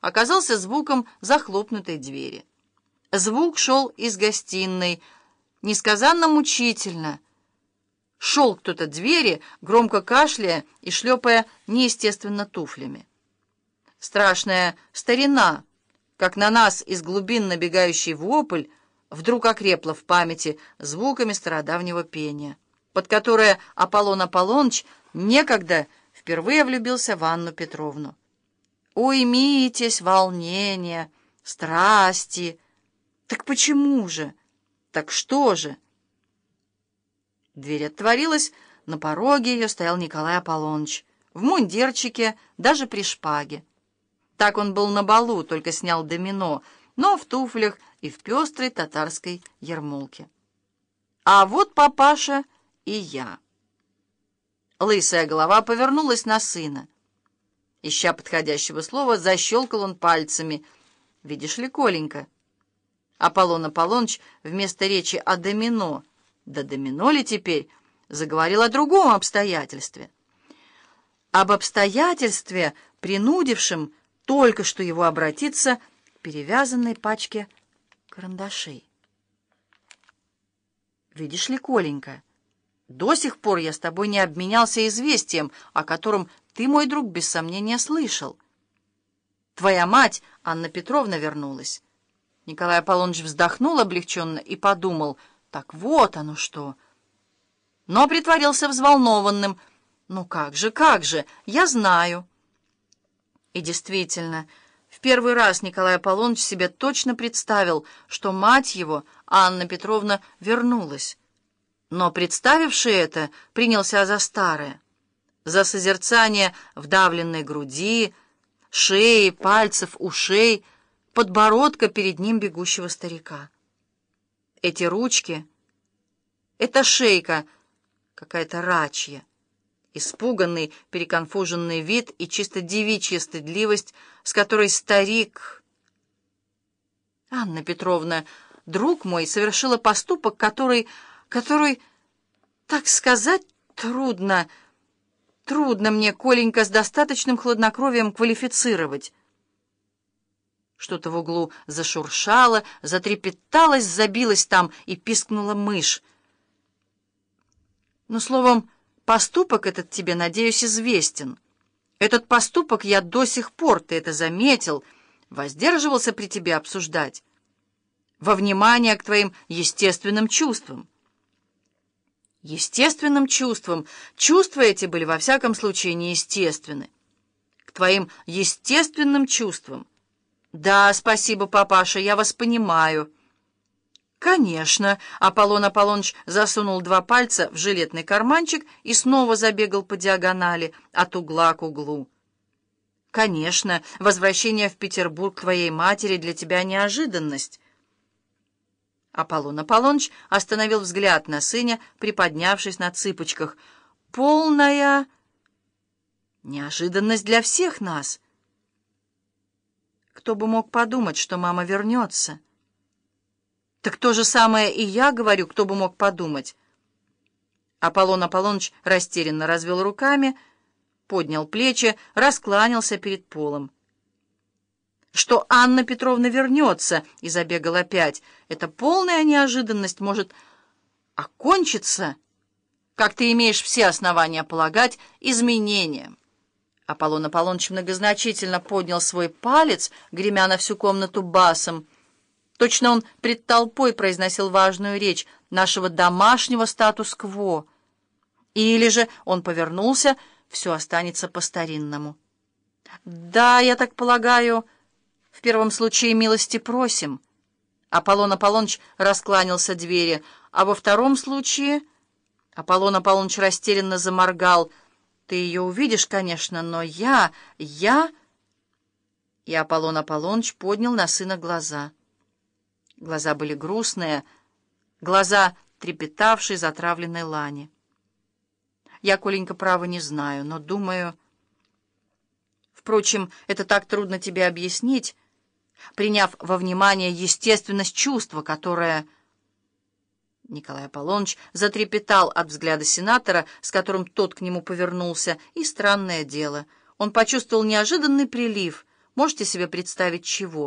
оказался звуком захлопнутой двери. Звук шел из гостиной, несказанно мучительно. Шел кто-то двери, громко кашляя и шлепая неестественно туфлями. Страшная старина, как на нас из глубин набегающий вопль, вдруг окрепла в памяти звуками стародавнего пения, под которое Аполлон Аполлоныч некогда впервые влюбился в Анну Петровну. «Уймитесь, волнения, страсти! Так почему же? Так что же?» Дверь отворилась, на пороге ее стоял Николай Аполлоныч, в мундирчике, даже при шпаге. Так он был на балу, только снял домино, но в туфлях и в пестрой татарской ермолке. А вот папаша и я. Лысая голова повернулась на сына. Ища подходящего слова, защелкал он пальцами. «Видишь ли, Коленька?» Аполлон Аполлоныч вместо речи о домино, да домино ли теперь, заговорил о другом обстоятельстве. Об обстоятельстве, принудившем только что его обратиться к перевязанной пачке карандашей. «Видишь ли, Коленька, до сих пор я с тобой не обменялся известием, о котором ты, мой друг, без сомнения слышал. Твоя мать, Анна Петровна, вернулась». Николай Аполлоныч вздохнул облегченно и подумал, так вот оно что. Но притворился взволнованным. «Ну как же, как же, я знаю». И действительно, в первый раз Николай Аполлоныч себе точно представил, что мать его, Анна Петровна, вернулась. Но представивший это, принялся за старое, за созерцание вдавленной груди, шеи, пальцев, ушей, подбородка перед ним бегущего старика. Эти ручки, эта шейка какая-то рачья. Испуганный, переконфуженный вид и чисто девичья стыдливость, с которой старик... Анна Петровна, друг мой, совершила поступок, который... который, так сказать, трудно... Трудно мне, Коленька, с достаточным хладнокровием квалифицировать. Что-то в углу зашуршало, затрепеталось, забилось там и пискнула мышь. Ну, словом... Поступок этот тебе, надеюсь, известен. Этот поступок я до сих пор, ты это заметил, воздерживался при тебе обсуждать. Во внимание к твоим естественным чувствам. Естественным чувствам. Чувства эти были, во всяком случае, неестественны. К твоим естественным чувствам. Да, спасибо, папаша, я вас понимаю. «Конечно!» — Аполлон Аполлоныч засунул два пальца в жилетный карманчик и снова забегал по диагонали от угла к углу. «Конечно, возвращение в Петербург твоей матери для тебя неожиданность». Аполлон Аполлоныч остановил взгляд на сыне, приподнявшись на цыпочках. «Полная неожиданность для всех нас!» Кто бы мог подумать, что мама вернется?» Так то же самое и я говорю, кто бы мог подумать. Аполлон Аполлоныч растерянно развел руками, поднял плечи, раскланялся перед полом. Что Анна Петровна вернется и забегал опять. Это полная неожиданность может окончиться, как ты имеешь все основания полагать, изменением. Аполлон Аполлоныч многозначительно поднял свой палец, гремя на всю комнату басом — Точно он пред толпой произносил важную речь нашего домашнего статус-кво. Или же он повернулся, все останется по-старинному. «Да, я так полагаю, в первом случае милости просим». Аполлон Аполлоныч раскланялся двери, а во втором случае... Аполлон Аполлоныч растерянно заморгал. «Ты ее увидишь, конечно, но я... я...» И Аполлон Аполлоныч поднял на сына глаза. Глаза были грустные, глаза трепетавшей затравленной лани. Я, Коленька, право не знаю, но думаю... Впрочем, это так трудно тебе объяснить, приняв во внимание естественность чувства, которое... Николай Аполлоныч затрепетал от взгляда сенатора, с которым тот к нему повернулся, и странное дело. Он почувствовал неожиданный прилив — Можете себе представить, чего?